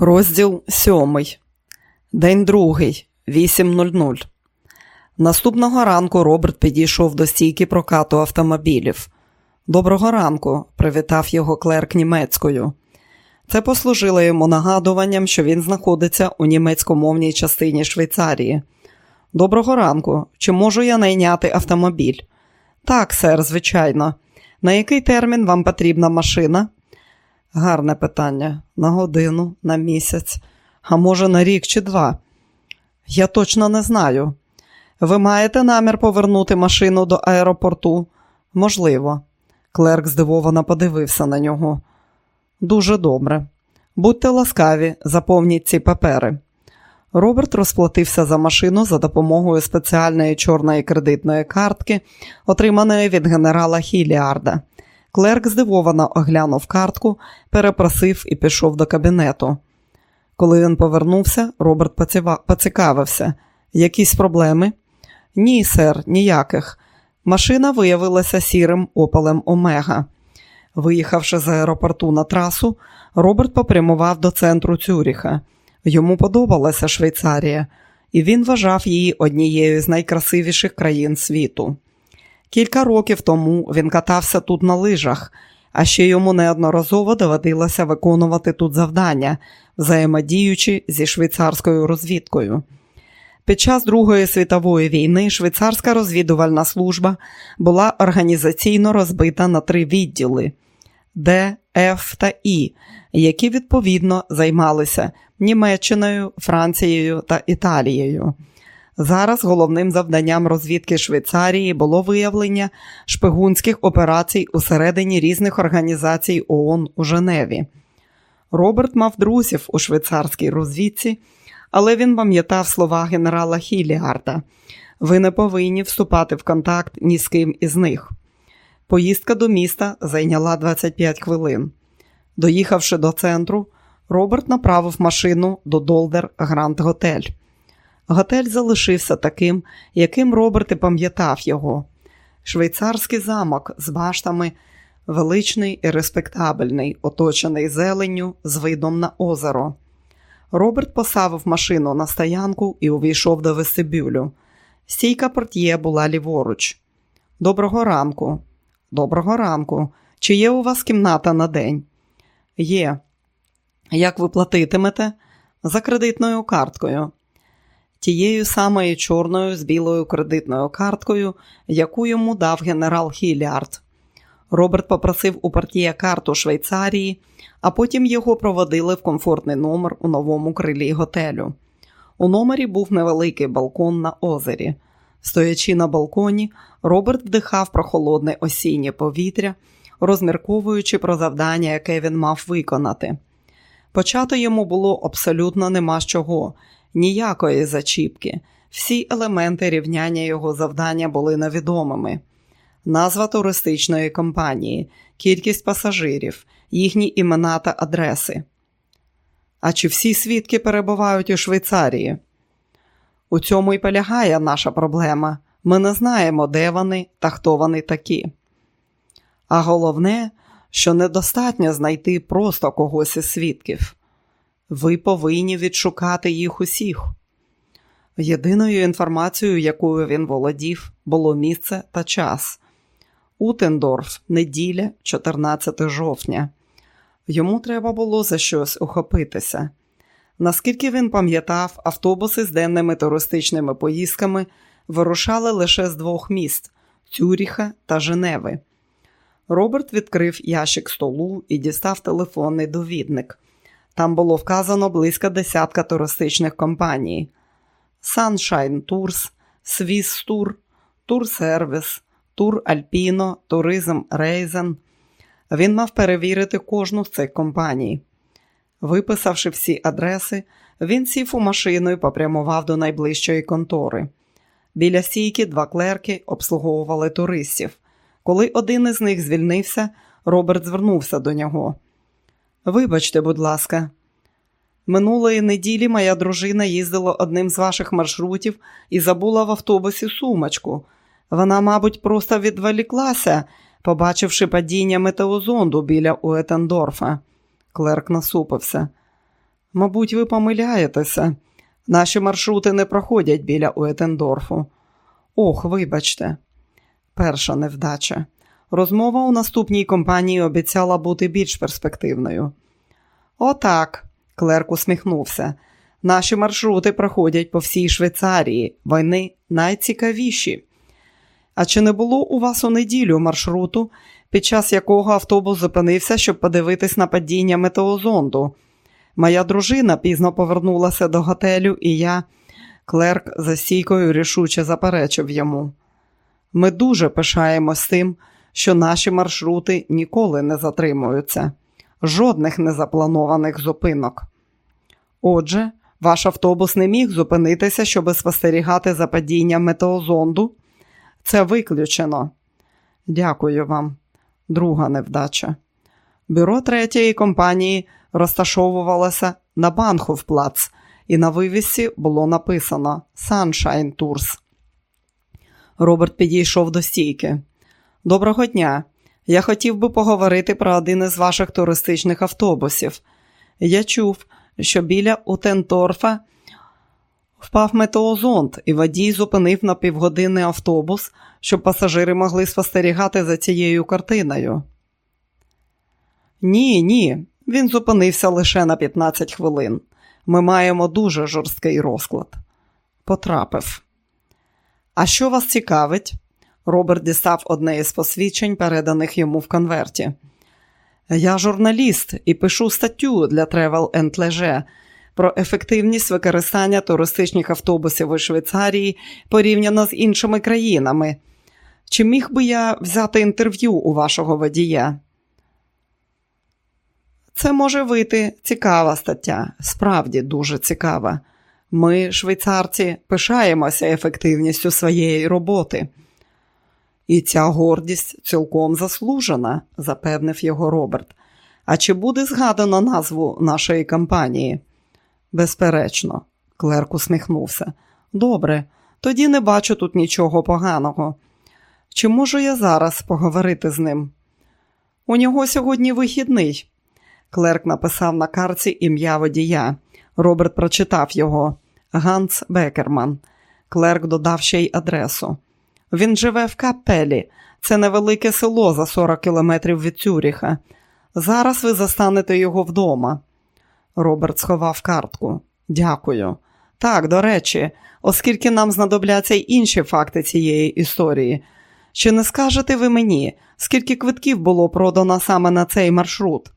Розділ сьомий. День другий, 8.00. Наступного ранку Роберт підійшов до стійки прокату автомобілів. Доброго ранку, привітав його клерк німецькою. Це послужило йому нагадуванням, що він знаходиться у німецькомовній частині Швейцарії. Доброго ранку. Чи можу я найняти автомобіль? Так, сер, звичайно. На який термін вам потрібна машина? Гарне питання. На годину, на місяць, а може на рік чи два. Я точно не знаю. Ви маєте намір повернути машину до аеропорту? Можливо. Клерк здивовано подивився на нього. Дуже добре. Будьте ласкаві, заповніть ці папери. Роберт розплатився за машину за допомогою спеціальної чорної кредитної картки, отриманої від генерала Хіліарда. Клерк здивовано оглянув картку, перепросив і пішов до кабінету. Коли він повернувся, Роберт поцікавився. Якісь проблеми? Ні, сер, ніяких. Машина виявилася сірим опалем Омега. Виїхавши з аеропорту на трасу, Роберт попрямував до центру Цюріха. Йому подобалася Швейцарія, і він вважав її однією з найкрасивіших країн світу. Кілька років тому він катався тут на лижах, а ще йому неодноразово доводилося виконувати тут завдання, взаємодіючи зі швейцарською розвідкою. Під час Другої світової війни швейцарська розвідувальна служба була організаційно розбита на три відділи Д, Ф та І, які відповідно займалися Німеччиною, Францією та Італією. Зараз головним завданням розвідки Швейцарії було виявлення шпигунських операцій усередині різних організацій ООН у Женеві. Роберт мав друзів у швейцарській розвідці, але він пам'ятав слова генерала Хілігарда. Ви не повинні вступати в контакт ні з ким із них. Поїздка до міста зайняла 25 хвилин. Доїхавши до центру, Роберт направив машину до Долдер Гранд Готель. Готель залишився таким, яким Роберт і пам'ятав його. Швейцарський замок з баштами, величний і респектабельний, оточений зеленню з видом на озеро. Роберт поставив машину на стоянку і увійшов до вестибюлю. Стійка портьє була ліворуч. Доброго ранку. Доброго ранку. Чи є у вас кімната на день? Є. Як ви платитимете? За кредитною карткою тією самою чорною з білою кредитною карткою, яку йому дав генерал Хілярд. Роберт попросив у партія карту Швейцарії, а потім його проводили в комфортний номер у новому крилі готелю. У номері був невеликий балкон на озері. Стоячи на балконі, Роберт вдихав прохолодне осіннє повітря, розмірковуючи про завдання, яке він мав виконати. Почати йому було абсолютно нема з чого, ніякої зачіпки. Всі елементи рівняння його завдання були невідомими. Назва туристичної компанії, кількість пасажирів, їхні імена та адреси. А чи всі свідки перебувають у Швейцарії? У цьому й полягає наша проблема. Ми не знаємо, де вони та хто вони такі. А головне, що недостатньо знайти просто когось із свідків. Ви повинні відшукати їх усіх. Єдиною інформацією, якою він володів, було місце та час. Утендорф, неділя, 14 жовтня. Йому треба було за щось ухопитися. Наскільки він пам'ятав, автобуси з денними туристичними поїздками вирушали лише з двох міст Цюріха та Женеви. Роберт відкрив ящик столу і дістав телефонний довідник. Там було вказано близько десятка туристичних компаній: Sunshine Tours, Swiss Tour, Tour Service, Тур Альпіно, Туризм Рейзен. Він мав перевірити кожну з цих компаній. Виписавши всі адреси, він сів у машину і попрямував до найближчої контори. Біля стійки два клерки обслуговували туристів. Коли один із них звільнився, Роберт звернувся до нього. Вибачте, будь ласка, минулої неділі моя дружина їздила одним з ваших маршрутів і забула в автобусі сумочку. Вона, мабуть, просто відволіклася, побачивши падіння метеозонду біля Уетендорфа. Клерк насупився. Мабуть, ви помиляєтеся. Наші маршрути не проходять біля Уетендорфу. Ох, вибачте, перша невдача. Розмова у наступній компанії обіцяла бути більш перспективною. Отак, клерк усміхнувся. Наші маршрути проходять по всій Швейцарії. Вони найцікавіші. А чи не було у вас у неділю маршруту, під час якого автобус зупинився, щоб подивитись на падіння метеозонду? Моя дружина пізно повернулася до готелю, і я, клерк, за стійкою рішуче заперечив йому. Ми дуже пишаємось тим, що наші маршрути ніколи не затримуються, жодних незапланованих зупинок. Отже, ваш автобус не міг зупинитися, щоб спостерігати за падінням метеозонду? Це виключено. Дякую вам, друга невдача. Бюро третьої компанії розташовувалося на Банховплац, і на вивісі було написано Sunshine Tours. Роберт підійшов до стійки. Доброго дня. Я хотів би поговорити про один із ваших туристичних автобусів. Я чув, що біля Утенторфа впав метеозонд, і водій зупинив на півгодини автобус, щоб пасажири могли спостерігати за цією картиною. Ні, ні, він зупинився лише на 15 хвилин. Ми маємо дуже жорсткий розклад. Потрапив. А що вас цікавить? Роберт дістав одне із посвідчень, переданих йому в конверті. Я журналіст і пишу статтю для Travel and Leisure про ефективність використання туристичних автобусів у Швейцарії порівняно з іншими країнами. Чи міг би я взяти інтерв'ю у вашого водія? Це може вийти цікава стаття, справді дуже цікава. Ми, швейцарці, пишаємося ефективністю своєї роботи. І ця гордість цілком заслужена, запевнив його Роберт. А чи буде згадано назву нашої компанії? Безперечно, клерк усміхнувся. Добре, тоді не бачу тут нічого поганого. Чи можу я зараз поговорити з ним? У нього сьогодні вихідний. Клерк написав на карці ім'я водія. Роберт прочитав його Ганс Бекерман. Клерк додав ще й адресу. Він живе в Капелі, це невелике село за 40 кілометрів від Цюріха. Зараз ви застанете його вдома. Роберт сховав картку. Дякую. Так, до речі, оскільки нам знадобляться й інші факти цієї історії. Чи не скажете ви мені, скільки квитків було продано саме на цей маршрут?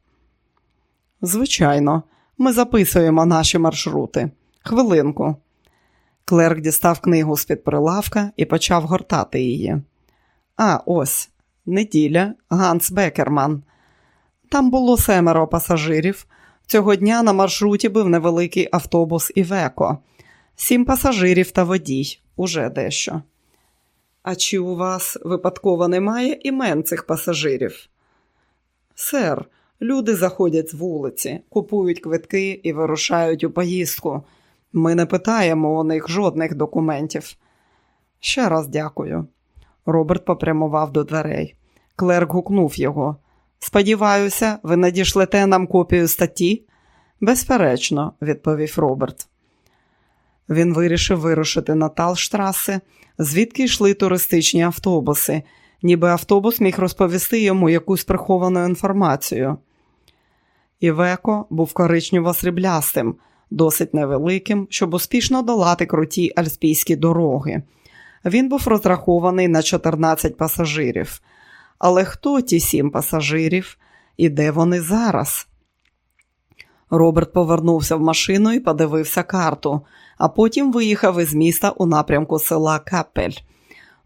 Звичайно, ми записуємо наші маршрути. Хвилинку. Клерк дістав книгу з-під прилавка і почав гортати її. А, ось, неділя, Ганс Бекерман. Там було семеро пасажирів. Цього дня на маршруті був невеликий автобус Івеко. Сім пасажирів та водій уже дещо. А чи у вас випадково немає імен цих пасажирів? Сер, люди заходять з вулиці, купують квитки і вирушають у поїздку. Ми не питаємо у них жодних документів. Ще раз дякую. Роберт попрямував до дверей. Клерк гукнув його. Сподіваюся, ви надішлете нам копію статті? Безперечно, відповів Роберт. Він вирішив вирушити на Талштраси, звідки йшли туристичні автобуси, ніби автобус міг розповісти йому якусь приховану інформацію. Івеко був коричнево сріблястим, досить невеликим, щоб успішно долати круті альпійські дороги. Він був розрахований на 14 пасажирів. Але хто ті сім пасажирів і де вони зараз? Роберт повернувся в машину і подивився карту, а потім виїхав із міста у напрямку села Капель.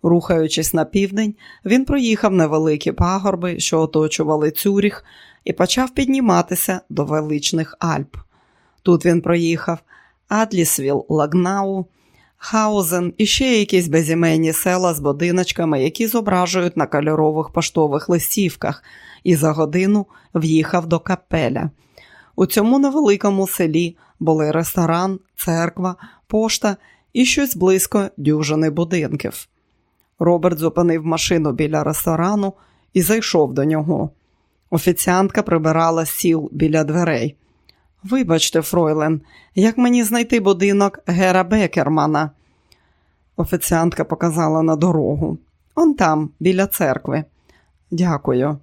Рухаючись на південь, він проїхав невеликі пагорби, що оточували Цюріх, і почав підніматися до величних Альп. Тут він проїхав Адлісвіл, Лагнау, Хаузен і ще якісь безіменні села з будиночками, які зображують на кольорових поштових листівках, і за годину в'їхав до капеля. У цьому невеликому селі були ресторан, церква, пошта і щось близько дюжини будинків. Роберт зупинив машину біля ресторану і зайшов до нього. Офіціантка прибирала сіл біля дверей. Вибачте, Фройлен, як мені знайти будинок Гера Бекермана? Офіціантка показала на дорогу. Он там, біля церкви. Дякую.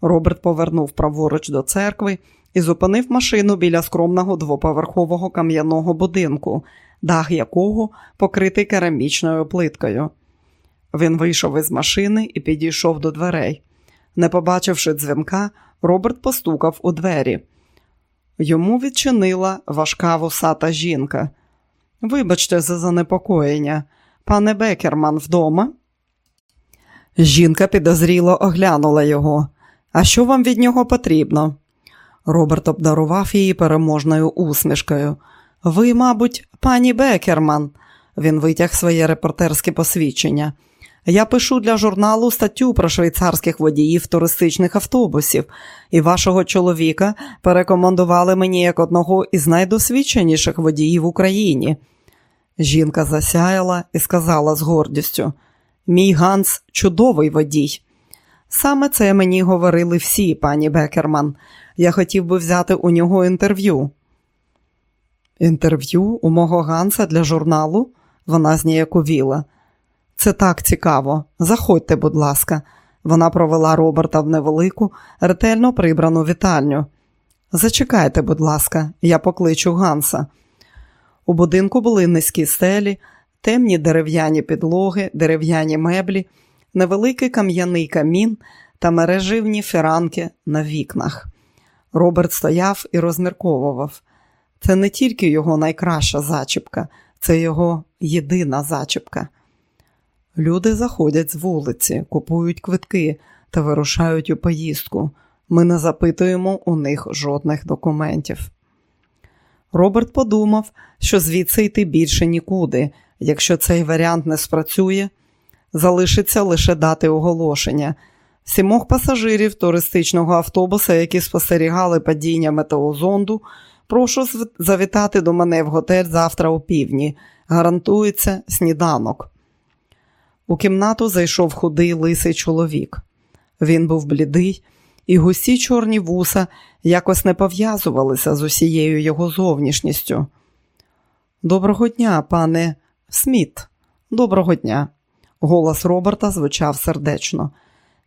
Роберт повернув праворуч до церкви і зупинив машину біля скромного двоповерхового кам'яного будинку, дах якого покритий керамічною плиткою. Він вийшов із машини і підійшов до дверей. Не побачивши дзвінка, Роберт постукав у двері. Йому відчинила важка вусата жінка. Вибачте за занепокоєння, пане Бекерман вдома? Жінка підозріло оглянула його. А що вам від нього потрібно? Роберт обдарував її переможною усмішкою. Ви, мабуть, пані Бекерман. Він витяг своє репортерське посвідчення. Я пишу для журналу статтю про швейцарських водіїв туристичних автобусів, і вашого чоловіка порекомендували мені як одного із найдосвідченіших водіїв в Україні. Жінка засяяла і сказала з гордістю: Мій Ганс чудовий водій. Саме це мені говорили всі, пані Бекерман. Я хотів би взяти у нього інтерв'ю. Інтерв'ю у мого Ганса для журналу? Вона зніяковіла. Це так цікаво. Заходьте, будь ласка. Вона провела Роберта в невелику, ретельно прибрану вітальню. Зачекайте, будь ласка, я покличу Ганса. У будинку були низькі стелі, темні дерев'яні підлоги, дерев'яні меблі, невеликий кам'яний камін та мереживні фіранки на вікнах. Роберт стояв і розмірковував. Це не тільки його найкраща зачіпка, це його єдина зачіпка. Люди заходять з вулиці, купують квитки та вирушають у поїздку. Ми не запитуємо у них жодних документів. Роберт подумав, що звідси йти більше нікуди. Якщо цей варіант не спрацює, залишиться лише дати оголошення. Сімох пасажирів туристичного автобуса, які спостерігали падіння метеозонду, прошу завітати до мене в готель завтра у півдні. Гарантується сніданок. У кімнату зайшов худий лисий чоловік. Він був блідий, і гусі чорні вуса якось не пов'язувалися з усією його зовнішністю. Доброго дня, пане Сміт, доброго дня. Голос Роберта звучав сердечно.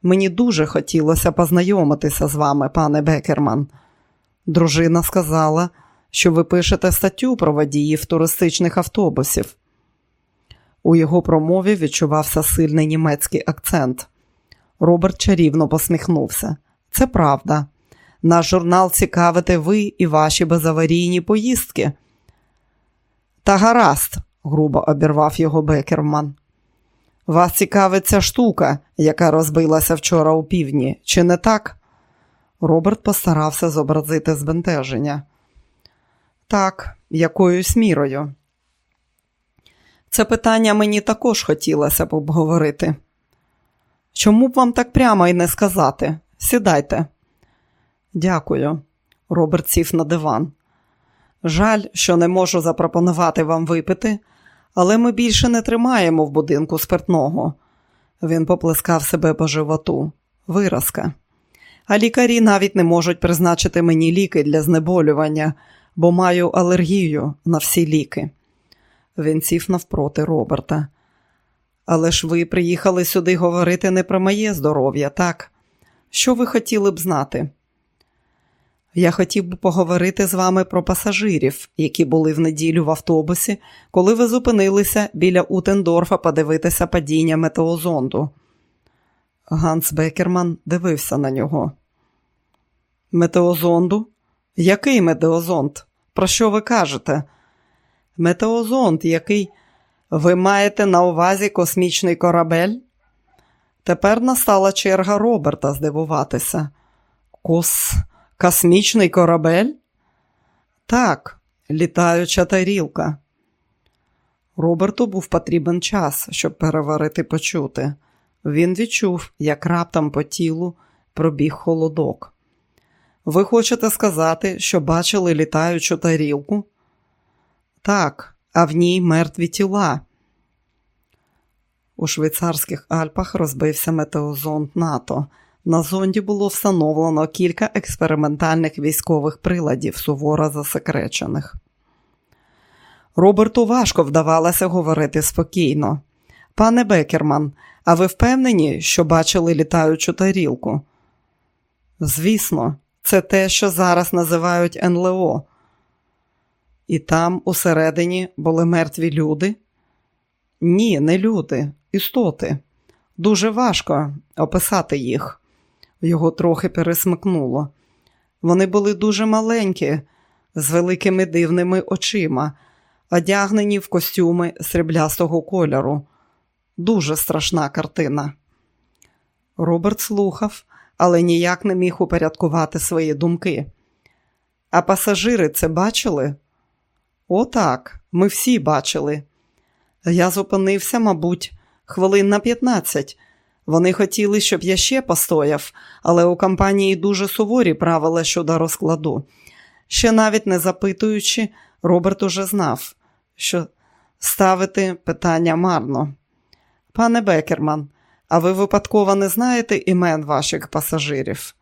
Мені дуже хотілося познайомитися з вами, пане Бекерман. Дружина сказала, що ви пишете статтю про водіїв туристичних автобусів. У його промові відчувався сильний німецький акцент. Роберт чарівно посміхнувся. Це правда. Наш журнал цікавите ви і ваші безаварійні поїздки. Та гаразд, грубо обірвав його Бекерман. Вас цікавить ця штука, яка розбилася вчора у півдні, чи не так? Роберт постарався зобразити збентеження. Так, якоюсь мірою. Це питання мені також хотілося б обговорити. Чому б вам так прямо і не сказати? Сідайте. Дякую. Роберт сів на диван. Жаль, що не можу запропонувати вам випити, але ми більше не тримаємо в будинку спиртного. Він поплескав себе по животу. Виразка. А лікарі навіть не можуть призначити мені ліки для знеболювання, бо маю алергію на всі ліки. Він сів навпроти Роберта. Але ж ви приїхали сюди говорити не про моє здоров'я, так? Що ви хотіли б знати? Я хотів би поговорити з вами про пасажирів, які були в неділю в автобусі, коли ви зупинилися біля Утендорфа подивитися падіння метеозонду. Ганс Бекерман дивився на нього. Метеозонду? Який метеозонд? Про що ви кажете? Метеозонд, який ви маєте на увазі космічний корабель? Тепер настала черга Роберта здивуватися. Кос... Космічний корабель? Так, літаюча тарілка. Роберту був потрібен час, щоб переварити почути. Він відчув, як раптом по тілу пробіг холодок. Ви хочете сказати, що бачили літаючу тарілку? Так, а в ній мертві тіла. У швейцарських Альпах розбився метеозонд НАТО. На зонді було встановлено кілька експериментальних військових приладів, суворо засекречених. Роберту важко вдавалося говорити спокійно. Пане Бекерман, а ви впевнені, що бачили літаючу тарілку? Звісно, це те, що зараз називають НЛО. І там усередині були мертві люди? Ні, не люди, істоти. Дуже важко описати їх. Його трохи пересмикнуло. Вони були дуже маленькі, з великими дивними очима, одягнені в костюми сріблястого кольору. Дуже страшна картина. Роберт слухав, але ніяк не міг упорядкувати свої думки. А пасажири це бачили? «О, так, ми всі бачили. Я зупинився, мабуть, хвилин на 15. Вони хотіли, щоб я ще постояв, але у компанії дуже суворі правила щодо розкладу. Ще навіть не запитуючи, Роберт уже знав, що ставити питання марно. Пане Бекерман, а ви випадково не знаєте імен ваших пасажирів?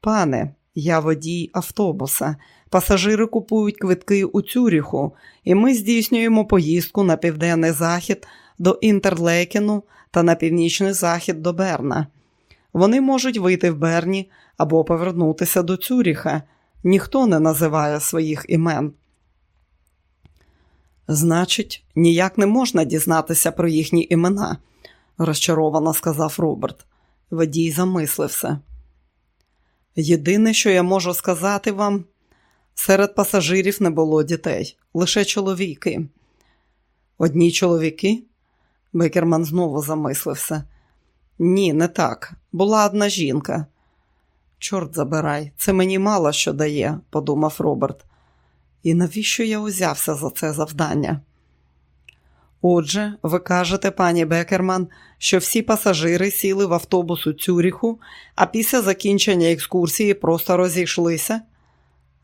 Пане, я водій автобуса. Пасажири купують квитки у Цюріху, і ми здійснюємо поїздку на південний захід до Інтерлейкену та на північний захід до Берна. Вони можуть вийти в Берні або повернутися до Цюріха. Ніхто не називає своїх імен. Значить, ніяк не можна дізнатися про їхні імена, розчаровано сказав Роберт. Водій замислився. Єдине, що я можу сказати вам, серед пасажирів не було дітей, лише чоловіки. Одні чоловіки? Бекерман знову замислився. Ні, не так. Була одна жінка. Чорт забирай, це мені мало що дає, подумав Роберт. І навіщо я узявся за це завдання? Отже, ви кажете, пані Бекерман, що всі пасажири сіли в автобус у Цюріху, а після закінчення екскурсії просто розійшлися?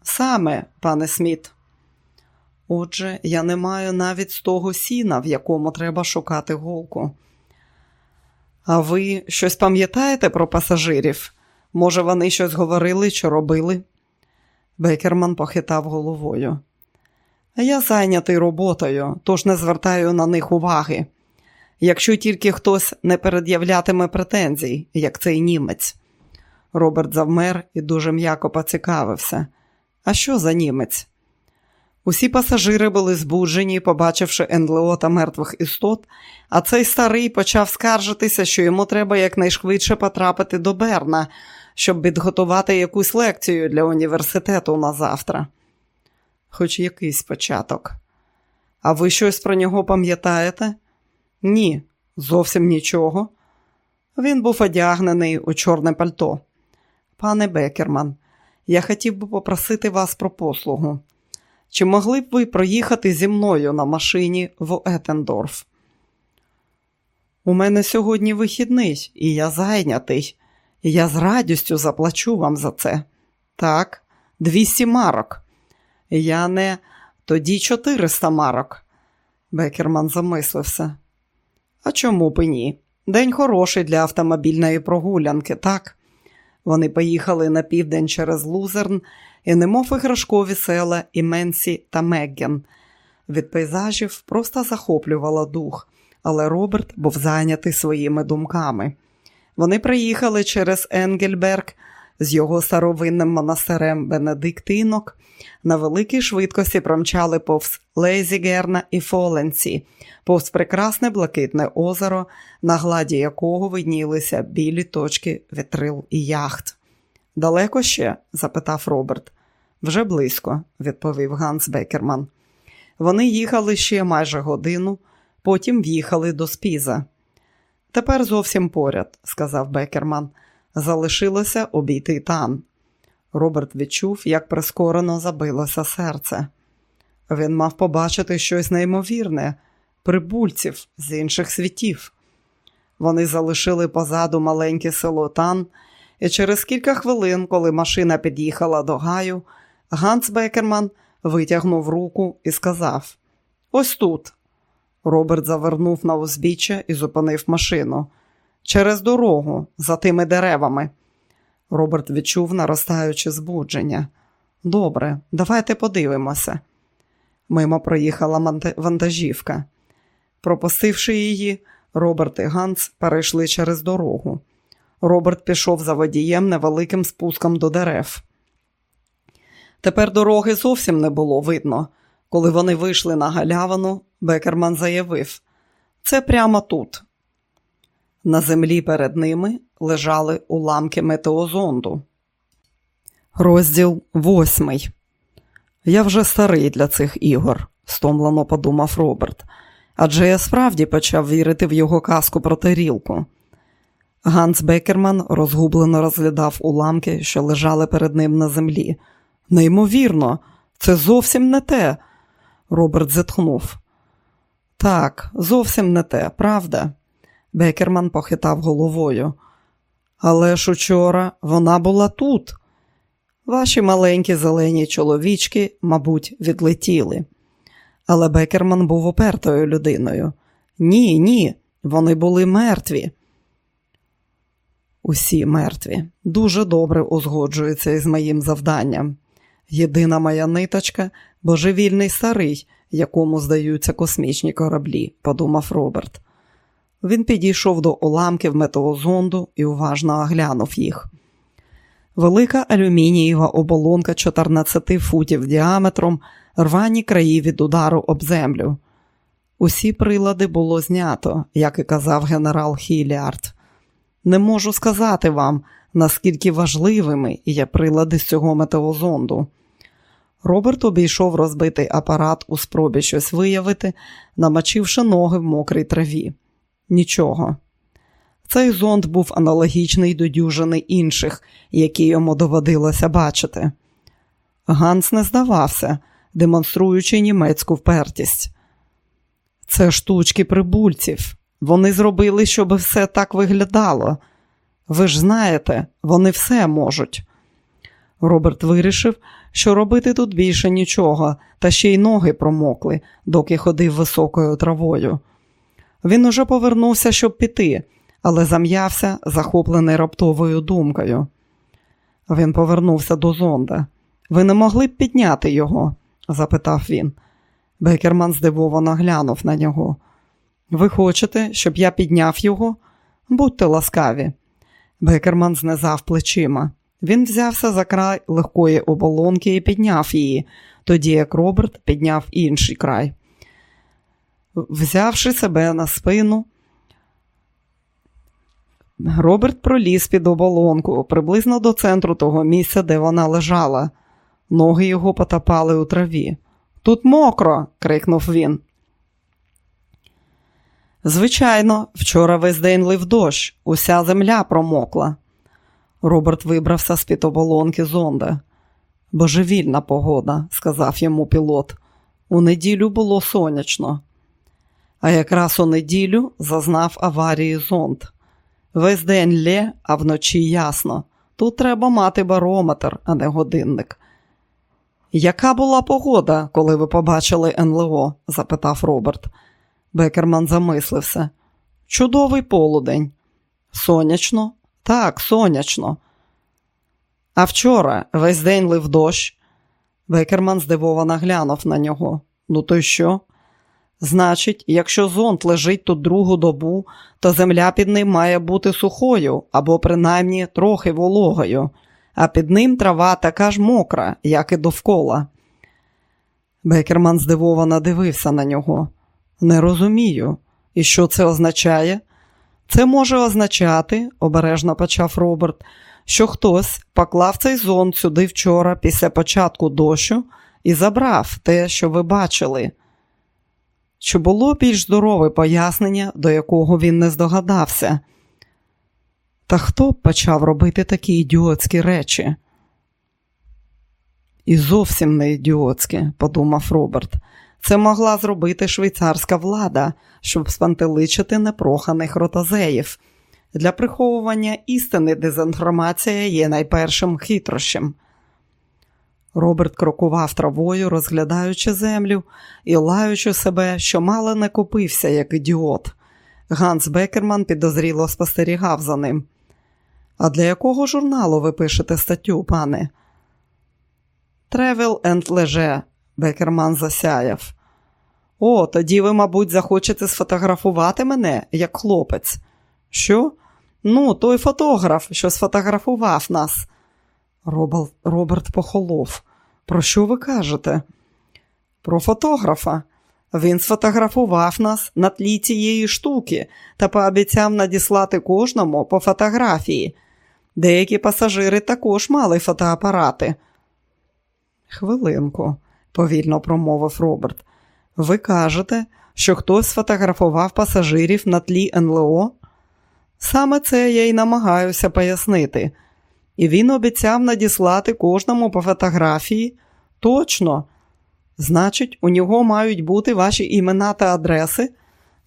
Саме, пане Сміт. Отже, я не маю навіть з того сіна, в якому треба шукати голку. А ви щось пам'ятаєте про пасажирів? Може, вони щось говорили чи робили? Бекерман похитав головою. Я зайнятий роботою, тож не звертаю на них уваги. Якщо тільки хтось не перед'являтиме претензій, як цей німець. Роберт завмер і дуже м'яко поцікавився. А що за німець? Усі пасажири були збуджені, побачивши НЛО та мертвих істот, а цей старий почав скаржитися, що йому треба якнайшвидше потрапити до Берна, щоб підготувати якусь лекцію для університету на завтра. Хоч якийсь початок. А ви щось про нього пам'ятаєте? Ні, зовсім нічого. Він був одягнений у чорне пальто. Пане Бекерман, я хотів би попросити вас про послугу. Чи могли б ви проїхати зі мною на машині в Етендорф? У мене сьогодні вихідний, і я зайнятий. Я з радістю заплачу вам за це. Так, 200 марок. Я не тоді 400 марок. Бекерман замислився. А чому б і ні? День хороший для автомобільної прогулянки, так? Вони поїхали на південь через Лузерн і немов іграшкові села Іменсі та Мегген. Від пейзажів просто захоплювала дух, але Роберт був зайнятий своїми думками. Вони приїхали через Енгельберг з його старовинним монастирем Бенедиктинок, на великій швидкості промчали повз Лейзігерна і Фоленці, повз прекрасне блакитне озеро, на гладі якого виднілися білі точки вітрил і яхт. Далеко ще? запитав Роберт. Вже близько, відповів Ганс Бекерман. Вони їхали ще майже годину, потім в'їхали до спіза. Тепер зовсім поряд, сказав Бекерман. Залишилося обійти тан. Роберт відчув, як прискорено забилося серце. Він мав побачити щось неймовірне, прибульців з інших світів. Вони залишили позаду маленьке село Тан, і через кілька хвилин, коли машина під'їхала до гаю, Ганс Бекерман витягнув руку і сказав: Ось тут. Роберт завернув на узбіччя і зупинив машину. Через дорогу, за тими деревами. Роберт відчув наростаюче збудження. Добре, давайте подивимося. Мимо проїхала вантажівка. Пропустивши її, Роберт і Ганс перейшли через дорогу. Роберт пішов за водієм невеликим спуском до дерев. Тепер дороги зовсім не було видно. Коли вони вийшли на галявину, Бекерман заявив це прямо тут. На землі перед ними лежали уламки метеозонду. Розділ восьмий. Я вже старий для цих ігор, стомлено подумав Роберт, адже я справді почав вірити в його казку про тарілку. Ганс Бекерман розгублено розглядав уламки, що лежали перед ним на землі. Неймовірно, це зовсім не те. Роберт зітхнув. Так, зовсім не те, правда? Бекерман похитав головою. Але ж учора вона була тут. Ваші маленькі зелені чоловічки, мабуть, відлетіли. Але Бекерман був упертою людиною. Ні, ні, вони були мертві. Усі мертві. Дуже добре узгоджуються із моїм завданням. Єдина моя ниточка божевільний старий, якому здаються космічні кораблі, подумав Роберт. Він підійшов до уламків метеозонду і уважно оглянув їх. Велика алюмінієва оболонка 14 футів діаметром, рвані краї від удару об землю. Усі прилади було знято, як і казав генерал Хіліард. Не можу сказати вам, наскільки важливими є прилади з цього метеозонду. Роберт обійшов розбитий апарат у спробі щось виявити, намочивши ноги в мокрій траві. Нічого. Цей зонд був аналогічний до дюжини інших, які йому доводилося бачити. Ганс не здавався, демонструючи німецьку впертість. Це штучки прибульців. Вони зробили, щоб все так виглядало. Ви ж знаєте, вони все можуть. Роберт вирішив, що робити тут більше нічого, та ще й ноги промокли, доки ходив високою травою. Він уже повернувся, щоб піти, але зам'явся, захоплений раптовою думкою. Він повернувся до зонда. Ви не могли б підняти його? запитав він. Бекерман здивовано глянув на нього. Ви хочете, щоб я підняв його? Будьте ласкаві. Бекерман знизав плечима. Він взявся за край легкої оболонки і підняв її, тоді як Роберт підняв інший край. Взявши себе на спину, Роберт проліз під оболонку приблизно до центру того місця, де вона лежала. Ноги його потопали у траві. Тут мокро, крикнув він. Звичайно, вчора весь день лив дощ, уся земля промокла. Роберт вибрався з під оболонки зонда. Божевільна погода, сказав йому пілот. У неділю було сонячно. А якраз у неділю зазнав аварії зонд. Весь день лє, а вночі ясно. Тут треба мати барометр, а не годинник. Яка була погода, коли ви побачили НЛО? запитав Роберт. Бекерман замислився. Чудовий полудень. Сонячно? Так, сонячно. А вчора весь день лив дощ. Бекерман здивовано глянув на нього. Ну, то й що? Значить, якщо зонт лежить тут другу добу, то земля під ним має бути сухою або принаймні трохи вологою, а під ним трава така ж мокра, як і довкола. Бекерман здивовано дивився на нього. Не розумію. І що це означає? Це може означати, обережно почав Роберт, що хтось поклав цей зон сюди вчора після початку дощу і забрав те, що ви бачили. Чи було більш здорове пояснення, до якого він не здогадався? Та хто б почав робити такі ідіотські речі? І зовсім не ідіотські, подумав Роберт. Це могла зробити швейцарська влада, щоб спантеличити непроханих ротозеїв. Для приховування істини дезінформація є найпершим хитрощем. Роберт крокував травою, розглядаючи землю і лаючи себе, що мало не купився, як ідіот. Ганс Бекерман підозріло спостерігав за ним. А для якого журналу ви пишете статтю, пане? Travel and Leisure, Бекерман засяяв. О, тоді ви, мабуть, захочете сфотографувати мене як хлопець. Що? Ну, той фотограф, що сфотографував нас. Роберт похолов. Про що ви кажете? Про фотографа. Він сфотографував нас на тлі цієї штуки та пообіцяв надіслати кожному по фотографії. Деякі пасажири також мали фотоапарати. Хвилинку, повільно промовив Роберт. Ви кажете, що хтось сфотографував пасажирів на тлі НЛО? Саме це я й намагаюся пояснити. І він обіцяв надіслати кожному по фотографії. Точно. Значить, у нього мають бути ваші імена та адреси?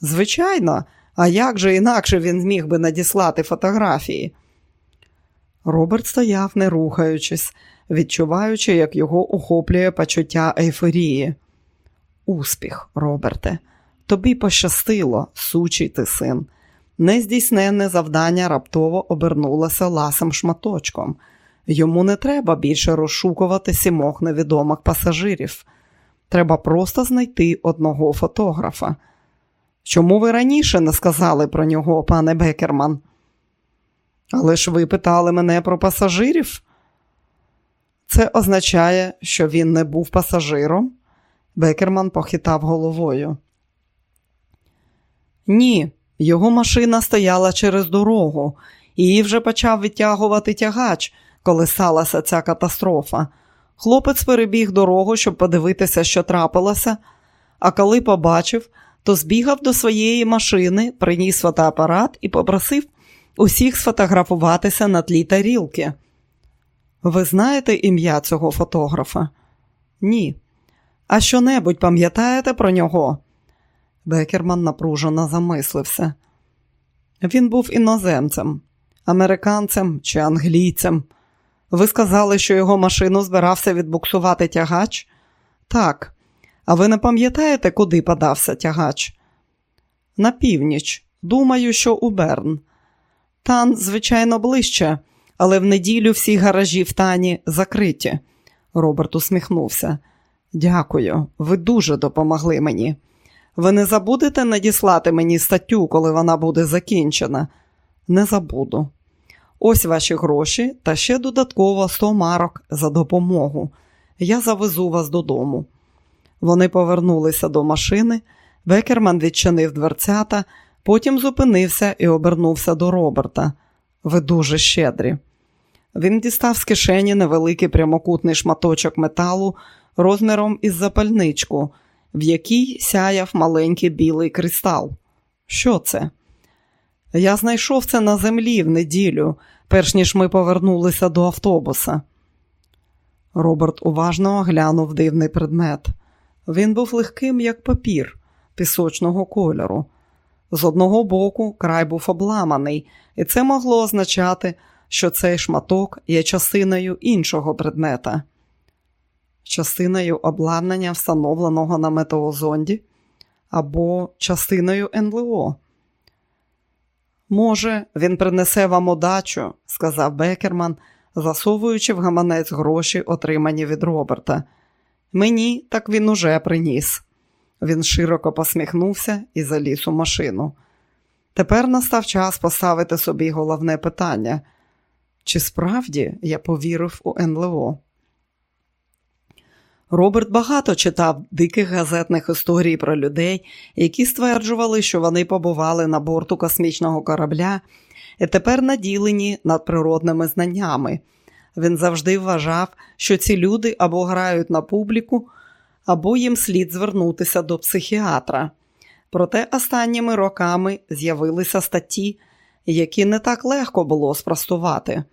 Звичайно, а як же інакше він зміг би надіслати фотографії? Роберт стояв, не рухаючись, відчуваючи, як його охоплює почуття ейфорії. Успіх, Роберте, тобі пощастило, сучий ти син. Нездійсненне завдання раптово обернулося ласим шматочком. Йому не треба більше розшукувати сімох невідомих пасажирів. Треба просто знайти одного фотографа. Чому ви раніше не сказали про нього, пане Бекерман? Але ж ви питали мене про пасажирів? Це означає, що він не був пасажиром? Бекерман похитав головою. Ні, його машина стояла через дорогу, її вже почав відтягувати тягач, коли сталася ця катастрофа. Хлопець перебіг дорогу, щоб подивитися, що трапилося, а коли побачив, то збігав до своєї машини, приніс фотоапарат і попросив усіх сфотографуватися на тлі тарілки. Ви знаєте ім'я цього фотографа? Ні. А що-небудь пам'ятаєте про нього? Бекерман напружено замислився. Він був іноземцем, американцем чи англійцем. Ви сказали, що його машину збирався відбуксувати тягач? Так. А ви не пам'ятаєте, куди подався тягач? На північ. Думаю, що у Берн. Тан, звичайно, ближче, але в неділю всі гаражі в тані закриті. Роберт усміхнувся. Дякую, ви дуже допомогли мені. Ви не забудете надіслати мені статтю, коли вона буде закінчена? Не забуду. Ось ваші гроші та ще додатково 100 марок за допомогу. Я завезу вас додому. Вони повернулися до машини. Бекерман відчинив дверцята, потім зупинився і обернувся до Роберта. Ви дуже щедрі. Він дістав з кишені невеликий прямокутний шматочок металу розміром із запальничку, в якій сяяв маленький білий кристал. Що це? Я знайшов це на землі в неділю, перш ніж ми повернулися до автобуса. Роберт уважно оглянув дивний предмет. Він був легким, як папір, пісочного кольору. З одного боку, край був обламаний, і це могло означати, що цей шматок є частиною іншого предмета, частиною обладнання, встановленого на метеозонді, або частиною НЛО. Може, він принесе вам удачу, сказав Бекерман, засовуючи в гаманець гроші, отримані від Роберта. Мені так він уже приніс. Він широко посміхнувся і заліз у машину. Тепер настав час поставити собі головне питання: чи справді я повірив у НЛО? Роберт багато читав диких газетних історій про людей, які стверджували, що вони побували на борту космічного корабля і тепер наділені надприродними знаннями. Він завжди вважав, що ці люди або грають на публіку, або їм слід звернутися до психіатра. Проте останніми роками з'явилися статті, які не так легко було спростувати.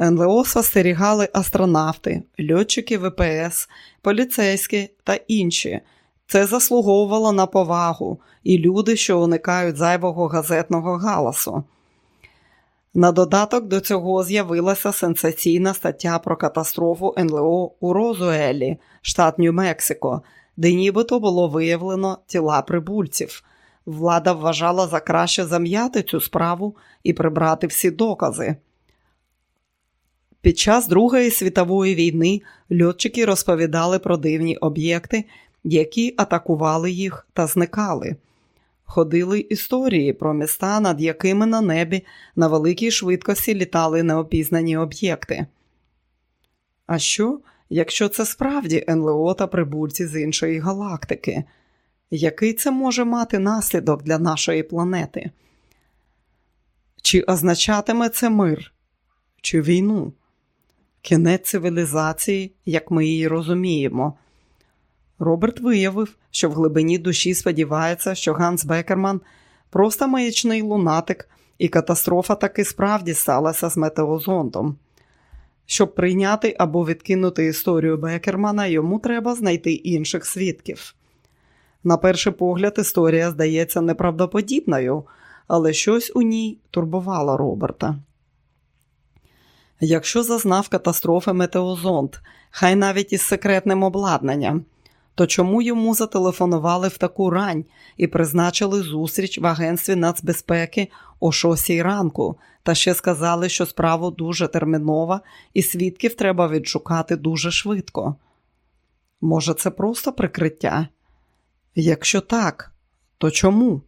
НЛО спостерігали астронавти, льотчики ВПС, поліцейські та інші. Це заслуговувало на повагу і люди, що уникають зайвого газетного галасу. На додаток до цього з'явилася сенсаційна стаття про катастрофу НЛО у Розуелі, штат Нью-Мексико, де нібито було виявлено тіла прибульців. влада вважала за краще зам'яти цю справу і прибрати всі докази. Під час Другої світової війни льотчики розповідали про дивні об'єкти, які атакували їх та зникали. Ходили історії про міста, над якими на небі на великій швидкості літали неопізнані об'єкти. А що, якщо це справді НЛО та прибульці з іншої галактики? Який це може мати наслідок для нашої планети? Чи означатиме це мир, чи війну? Кінець цивілізації, як ми її розуміємо. Роберт виявив, що в глибині душі сподівається, що Ганс Бекерман просто маячний лунатик, і катастрофа таки справді сталася з метеозондом. Щоб прийняти або відкинути історію Бекермана, йому треба знайти інших свідків. На перший погляд, історія здається неправдоподібною, але щось у ній турбувало Роберта. Якщо зазнав катастрофи метеозонд, хай навіть із секретним обладнанням, то чому йому зателефонували в таку рань і призначили зустріч в агентстві нацбезпеки о 6 ранку, та ще сказали, що справа дуже термінова і свідків треба відшукати дуже швидко? Може, це просто прикриття? Якщо так, то чому?